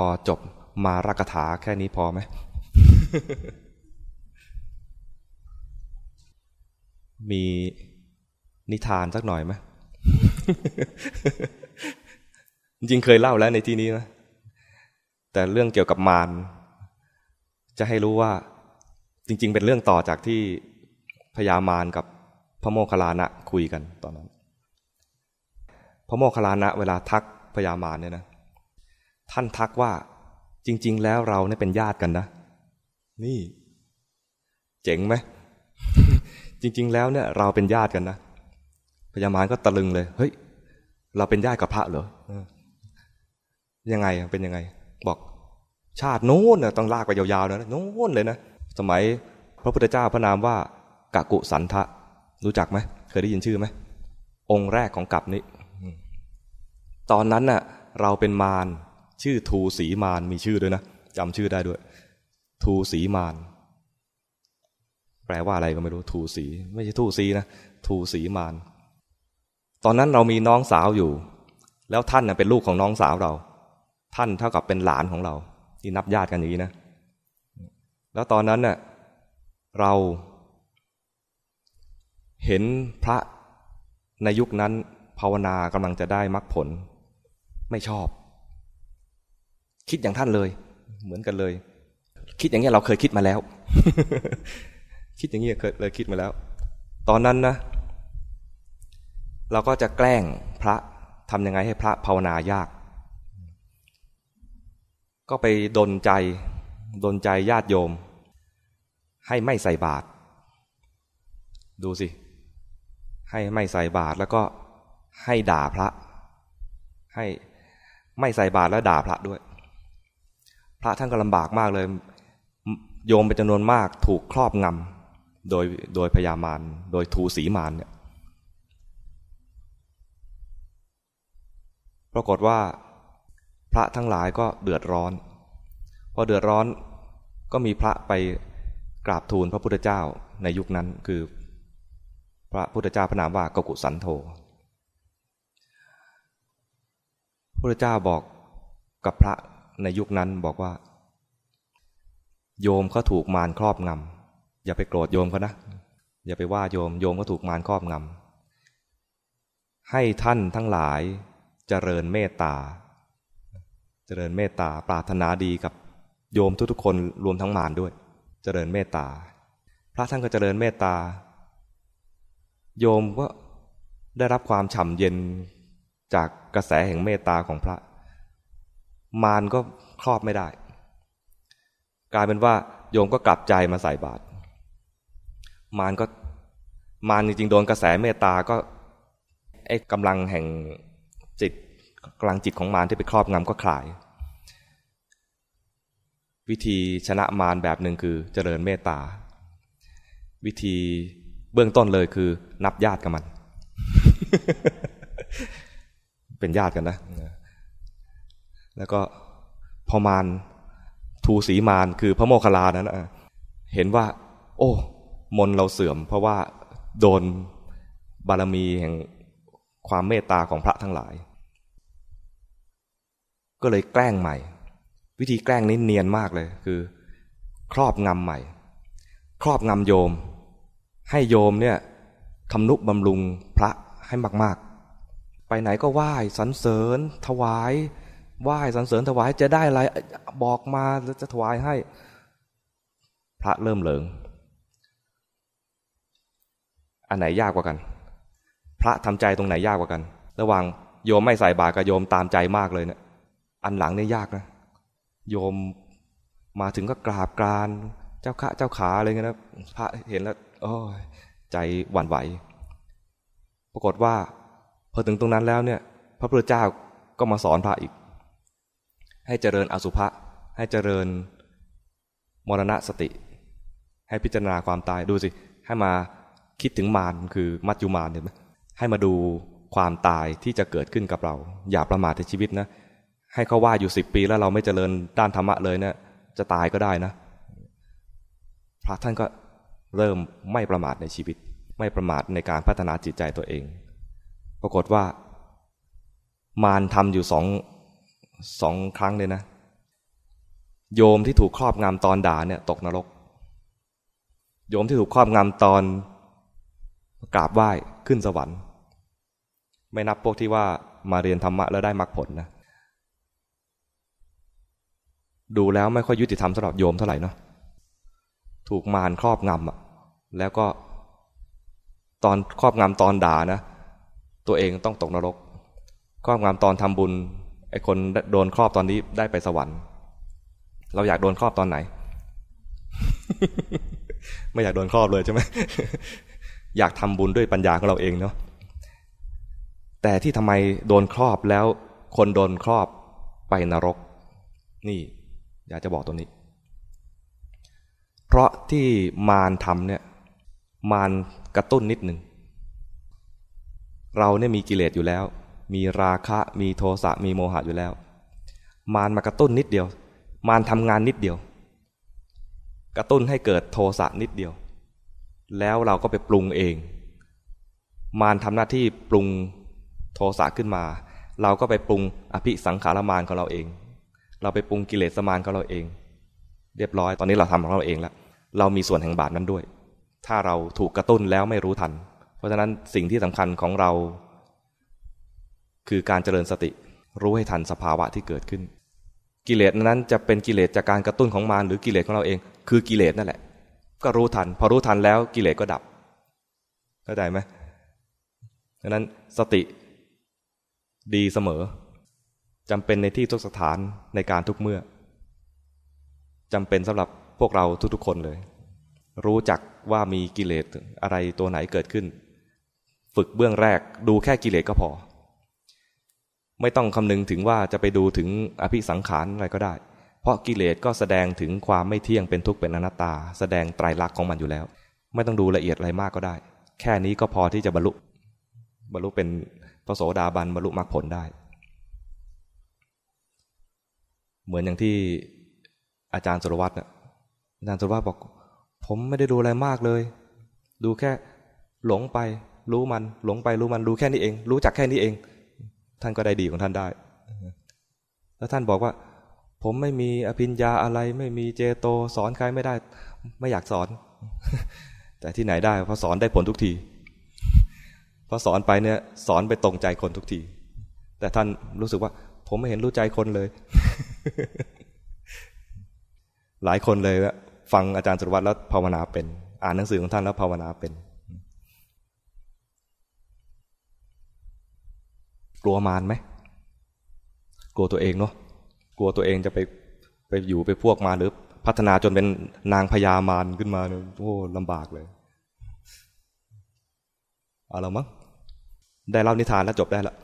พอจบมารักถาแค่นี้พอไหม มีนิทานสักหน่อยไหมจริงเคยเล่าแล้วในที่นี้นะ แต่เรื่องเกี่ยวกับมารจะให้รู้ว่า จริง ๆ เป็นเรื่องต่อจากที่พญามารกับพระโมคคัลลานะคุยกันตอนนั้น พระโมคคัลลานะเวลาทักพญามารเนี่ยนะ ท่านทักว่า จริง ๆ แล้วเราเนี่ยเป็นญาติกันนะ นี่ เจ๋งไหม จริง ๆ แล้วเนี่ยเราเป็นญาติกันนะพญามารก็ตะลึงเลย เฮ้ย เราเป็นญาติกับพระเหรอยังไงเป็นยังไง บอกชาติโน้นนะต้องลากไปยาวๆนะโน้นเลยนะสมัยพระพุทธเจ้าพระนามว่ากะกุสันทะ รู้จักไหมเคยได้ยินชื่อไหมองค์แรกของกัปนี้ ตอนนั้นน่ะ เราเป็นมาร ชื่อทูสีมารมีชื่อด้วยนะจำชื่อได้ด้วย ทูสีมารแปลว่าอะไรก็ไม่รู้ ทูสี ไม่ใช่ทูสีนะ ทูสีมารตอนนั้นเรามีน้องสาวอยู่ แล้วท่านเป็นลูกของน้องสาวเรา ท่านเท่ากับเป็นหลานของเรา ที่นับญาติกันอย่างนี้นะ แล้วตอนนั้นน่ะเราเห็นพระในยุคนั้นภาวนากำลังจะได้มรรคผลไม่ชอบ คิดอย่างท่านเลย เหมือนกันเลย คิดอย่างนี้เราเคยคิดมาแล้ว คิดอย่างนี้เคยเลยคิดมาแล้ว ตอนนั้นนะ เราก็จะแกล้งพระทำยังไงให้พระภาวนายาก ก็ไปดนใจ ดนใจญาติโยม ให้ไม่ใส่บาตรดูสิ ให้ไม่ใส่บาตรแล้วก็ให้ด่าพระ ให้ไม่ใส่บาตรแล้วด่าพระด้วย ระท่านก็ลำบากมากเลย โยมเป็นจำนวนมากถูกครอบงำโดยโดยพญามารโดยทูสีมารเนี่ยปรากฏว่า พระทั้งหลายก็เดือดร้อนพอเดือดร้อนก็มีพระไปกราบทูลพระพุทธเจ้าในยุคนั้นคือ พระพุทธเจ้าพระนามว่ากกุสันโธพระพุทธเจ้าบอกกับพระ ในยุคนั้นบอกว่า โยมเขาถูกมารครอบงำอย่าไปโกรธโยมเขานะ อย่าไปว่าโยมโยมก็ถูกมารครอบงำให้ท่านทั้งหลายเจริญเมตตาเจริญเมตตาปรารถนาดีกับโยมทุกๆคนรวมทั้งมารด้วยเจริญเมตตา พระท่านก็เจริญเมตตา โยมก็ได้รับความฉ่ำเย็นจากกระแสแห่งเมตตาของพระ มารก็ครอบไม่ได้ กลายเป็นว่าโยมก็กลับใจมาใส่บาตรมารก็มารจริงๆโดนกระแสเมตตาก็ไอ้กำลังแห่งจิตกำลังจิตของมารที่ไปครอบงำก็คลาย วิธีชนะมารแบบหนึ่งคือเจริญเมตตา วิธีเบื้องต้นเลยคือ นับญาติกับมัน เป็นญาติกันนะ แล้วก็พอมารทูสีมารคือพระโมคคัลลานั้นเห็นว่า โอ้ มนเราเสื่อม เพราะว่าโดนบารมีแห่งความเมตตาของพระทั้งหลาย ก็เลยแกล้งใหม่ วิธีแกล้งนี้เนียนมากเลยคือ ครอบงำใหม่ ครอบงำโยม ให้โยมเนี่ยทำนุบำรุงพระให้มาก ๆ ไปไหนก็ไหว้สรรเสริญ ถวาย ไหว้สรรเสริญถวายจะได้อะไรบอกมาจะถวายให้ พระเริ่มเหลิง อันไหนยากกว่ากัน พระทำใจตรงไหนยากกว่ากัน ระหว่างโยมไม่ใส่บาตรกับโยมตามใจมากเลยเนะี่ยอันหลังนี่ยากนะ โยมมาถึงก็กราบกรานเจ้าข้าเจ้าขาอะไรเงี้ยนะพระเห็นแล้วโอ้ใจหวั่นไหว ปรากฏว่าพอถึงตรงนั้นแล้วเนี่ย พระพุทธเจ้าก็มาสอนพระอีก ให้เจริญอสุภะให้เจริญมรณะสติ ให้พิจารณาความตายดูสิ ให้มาคิดถึงมารคือมัจจุมารเห็นไหมให้มาดูความตายที่จะเกิดขึ้นกับเรา อย่าประมาทในชีวิตนะ ให้เขาว่าอยู่สิบปีแล้วเราไม่เจริญด้านธรรมะเลยเนะี่ยจะตายก็ได้นะ พระท่านก็เริ่มไม่ประมาทในชีวิต ไม่ประมาทในการพัฒนาจิตใจตัวเอง ปรากฏว่ามารทำอยู่สอง สองครั้งเลยนะ โยมที่ถูกครอบงำตอนด่าเนี่ย ตกนรก โยมที่ถูกครอบงำตอนกราบไหว้ขึ้นสวรรค์ ไม่นับพวกที่ว่ามาเรียนธรรมะแล้วได้มรรคผลนะดูแล้วไม่ค่อยยุติธรรมสำหรับโยมเท่าไหร่เนาะถูกมารครอบงำอะแล้วก็ตอนครอบงำตอนด่านะ ตัวเองต้องตกนรก ครอบงำตอนทำบุญ ไอ้คนโดนครอบตอนนี้ได้ไปสวรรค์ เราอยากโดนครอบตอนไหน ไม่อยากโดนครอบเลยใช่ไหมอยากทำบุญด้วยปัญญาของเราเองเนาะแต่ที่ทำไมโดนครอบแล้ว คนโดนครอบไปนรก นี่ อยากจะบอกตัวนี้ เพราะที่มารทำเนี่ย มารกระตุ้นนิดหนึ่งเราเนี่ยมีกิเลสอยู่แล้ว มีราคะ มีโทสะ มีโมหะอยู่แล้ว มารมากระตุ้นนิดเดียว มารทำงานนิดเดียว กระตุ้นให้เกิดโทสะนิดเดียว แล้วเราก็ไปปรุงเอง มารทำหน้าที่ปรุงโทสะขึ้นมา เราก็ไปปรุงอภิสังขารมารของเราเอง เราไปปรุงกิเลสมารของเราเอง เรียบร้อย ตอนนี้เราทำของเราเองแล้ว เรามีส่วนแห่งบาปนั้นด้วย ถ้าเราถูกกระตุ้นแล้วไม่รู้ทัน เพราะฉะนั้นสิ่งที่สำคัญของเรา คือการเจริญสติ รู้ให้ทันสภาวะที่เกิดขึ้น กิเลสนั้นจะเป็นกิเลสจากการกระตุ้นของมารหรือกิเลสของเราเอง คือกิเลสนั่นแหละ ก็รู้ทัน พอรู้ทันแล้วกิเลสก็ดับเข้าใจไหมดังนั้นสติดีเสมอจำเป็นในที่ทุกสถานในการทุกเมื่อจำเป็นสำหรับพวกเราทุกๆคนเลย รู้จักว่ามีกิเลสอะไรตัวไหนเกิดขึ้น ฝึกเบื้องแรกดูแค่กิเลสก็พอ ไม่ต้องคำนึงถึงว่าจะไปดูถึงอภิสังขารอะไรก็ได้ เพราะกิเลสก็แสดงถึงความไม่เที่ยงเป็นทุกข์เป็นอนัตตา แสดงไตรลักษณ์ของมันอยู่แล้ว ไม่ต้องดูละเอียดอะไรมากก็ได้ แค่นี้ก็พอที่จะบรรลุ บรรลุเป็นพระโสดาบันบรรลุมรรคผลได้ เหมือนอย่างที่อาจารย์สุรวัตรนะอาจารย์สุรวัตรบอก ผมไม่ได้ดูอะไรมากเลย ดูแค่หลงไป รู้มัน หลงไปรู้มันรู้แค่นี้เอง รู้จักแค่นี้เอง ท่านก็ได้ดีของท่านได้ แล้วท่านบอกว่า ผมไม่มีอภิญญาอะไร ไม่มีเจโตสอนใครไม่ได้ ไม่อยากสอน แต่ที่ไหนได้เพราะสอนได้ผลทุกทีพอสอนไปเนี่ยสอนไปตรงใจคนทุกที แต่ท่านรู้สึกว่า ผมไม่เห็นรู้ใจคนเลย หลายคนเลยฟังอาจารย์สุวัตแล้วภาวนาเป็น อ่านหนังสือของท่านแล้วภาวนาเป็น กลัวมารไหมกลัวตัวเองเนาะกลัวตัวเองจะไปไปอยู่ไปพวกมาหรือพัฒนาจนเป็นนางพญามารขึ้นมาเนี่ยโอ้ลำบากเลยเอาละมั้งได้เล่านิทานแล้วจบได้แล้ว